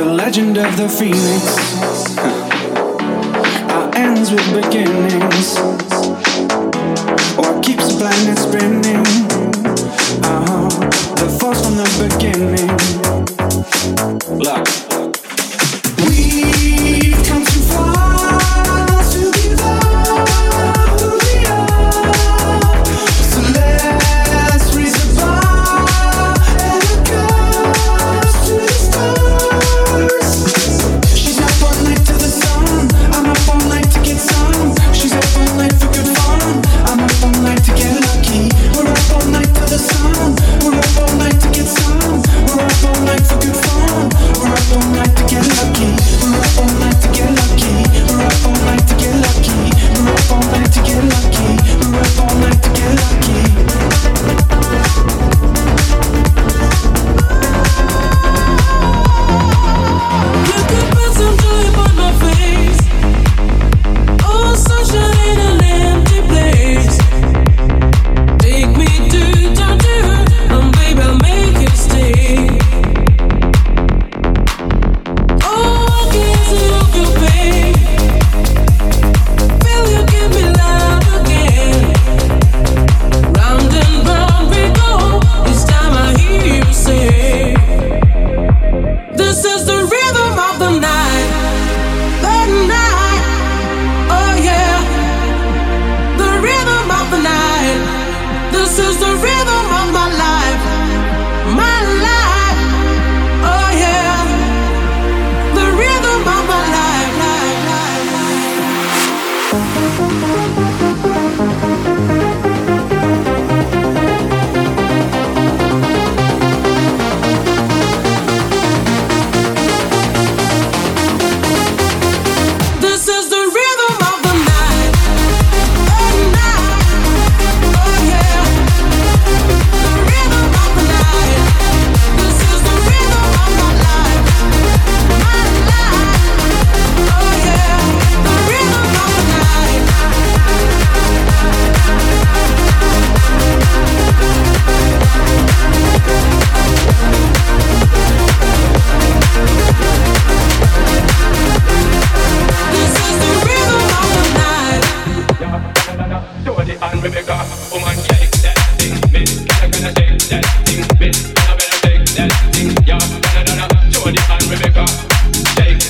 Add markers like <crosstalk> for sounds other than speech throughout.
legend of the phoenix. <laughs> Our ends with beginnings. What keeps the planet spinning?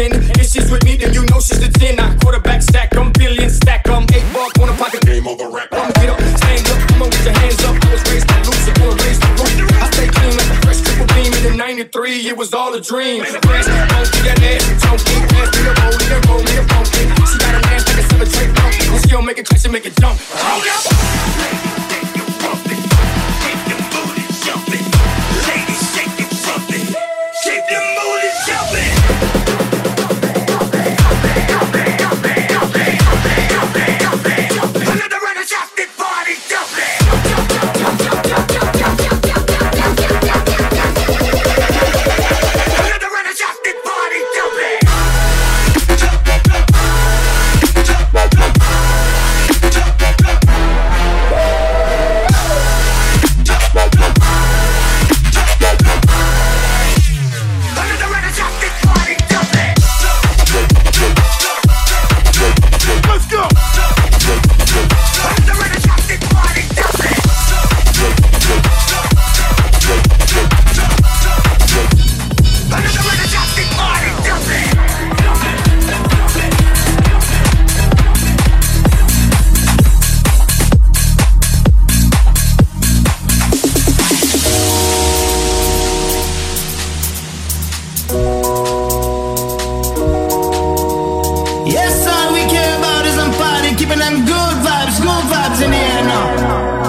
sin. If she's with me, then you know she's the 10. I quarterback stack, I'm billion stack, I'm eight ball, corner pocket. Game over, rap. Come get up, stand up, come on, with your hands up. I was raised by Lucy, born raised by Ruth. I stay clean like a fresh triple beam in the 93. It was all a dream. Fresh, don't get that ass, don't get past me, the roll, the roll, the keeping them good vibes, good vibes in here, now.